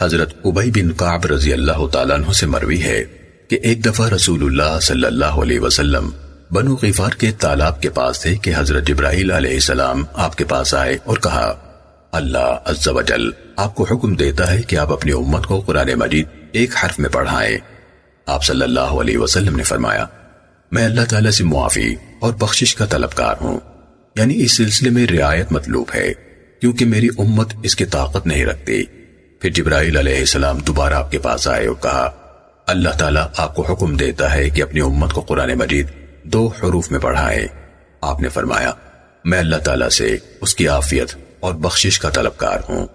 حضرت عبی بن قعب رضی اللہ تعالیٰ عنہ سے مروی ہے کہ ایک دفعہ رسول اللہ صلی اللہ علیہ وسلم بنو غفار کے تالاب کے پاس تھے کہ حضرت جبرائیل علیہ السلام آپ کے پاس آئے اور کہا، اللہ عز و جل آپ کو حکم دیتا ہے کہ آپ اپنی امت کو قرآن مجید ایک حرف میں پڑھائیں۔ آپ صلی اللہ علیہ وسلم نے فرمایا، میں اللہ تعالیٰ سے معافی اور بخشش کا طلبکار ہوں۔ یعنی اس سلسلے میں رعایت مطلوب ہے، کیونکہ میری امت اس کی طاقت نہیں رکھتی۔ پھر جبرائیل علیہ السلام دوبارہ آپ کے پاس آئے اور کہا، اللہ تعالیٰ آپ کو حکم دیتا ہے کہ اپنی امت کو قرآن مجید دو حروف میں پڑھائے آپ نے فرمایا، میں اللہ تعالیٰ سے اس کی آفیت اور بخشش کا طلبکار ہوں۔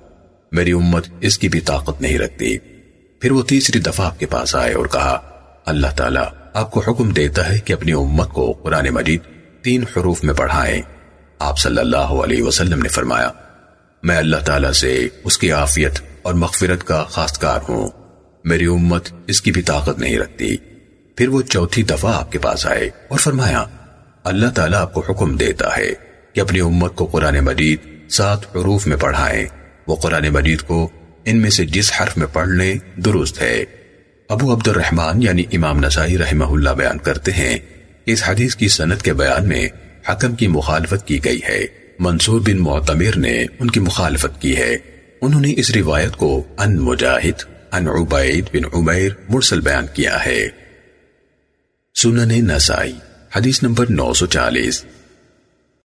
میری امت اس کی بھی طاقت نہیں رکھتی۔ پھر وہ تیسری دفعہ آپ کے پاس آئے اور کہا، اللہ تعالیٰ آپ کو حکم دیتا ہے کہ اپنی امت کو قرآن مجید تین حروف میں پڑھائیں۔ آپ صلی اللہ علیہ وسلم نے فرمایا، میں اللہ تعالیٰ سے اس کی عافیت اور مغفرت کا خاصکار ہوں۔ میری امت اس کی بھی طاقت نہیں رکھتی۔ پھر وہ چوتھی دفعہ آپ کے پاس آئے اور فرمایا، اللہ تعالیٰ آپ کو حکم دیتا ہے کہ اپنی امت کو قرآن مجید سات حروف میں پڑھائیں۔ وہ قرآن مجید کو ان میں سے جس حرف میں پڑھ لیں درست ہے۔ ابو عبد الرحمن یعنی امام نسائی انہوں نے اس روایت کو ان مجاہد ان عبید بن عبیر مرسل بیان کیا ہے۔ سنن نسائی، حدیث نمبر نو سو چالیس۔